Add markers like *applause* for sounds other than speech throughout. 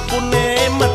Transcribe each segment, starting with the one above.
aku nemen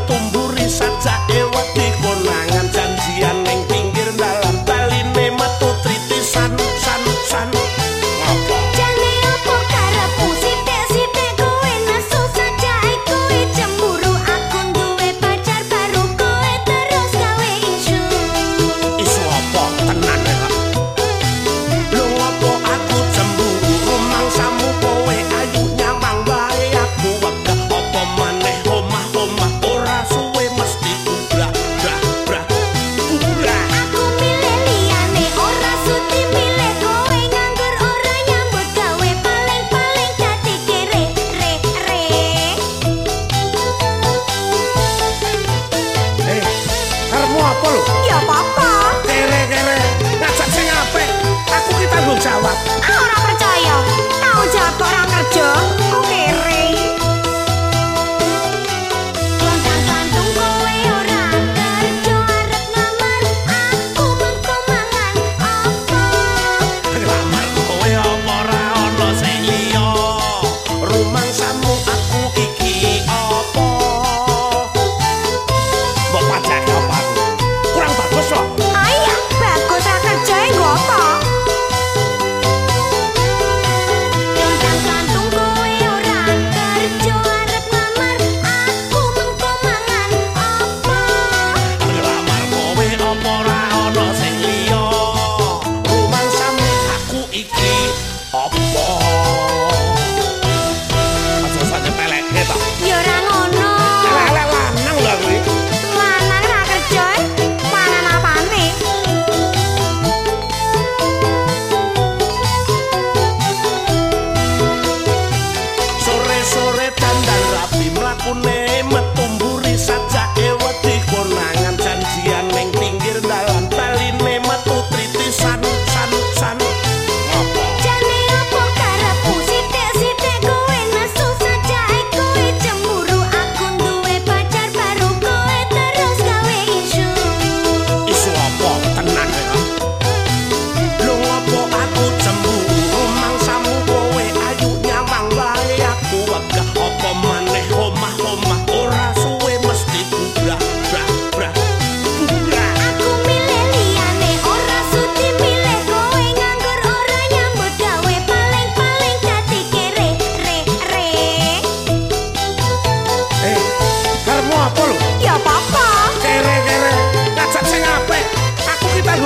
mang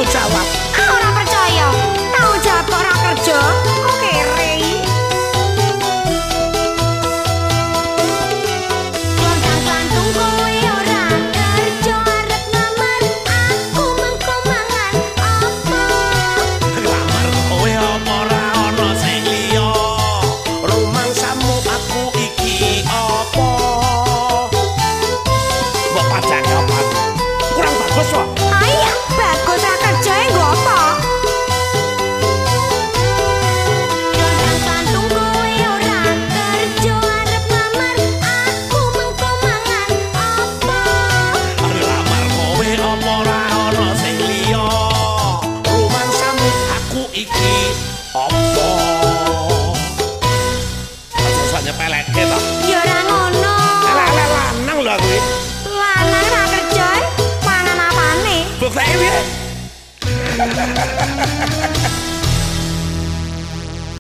escuchaba. Piye? *laughs*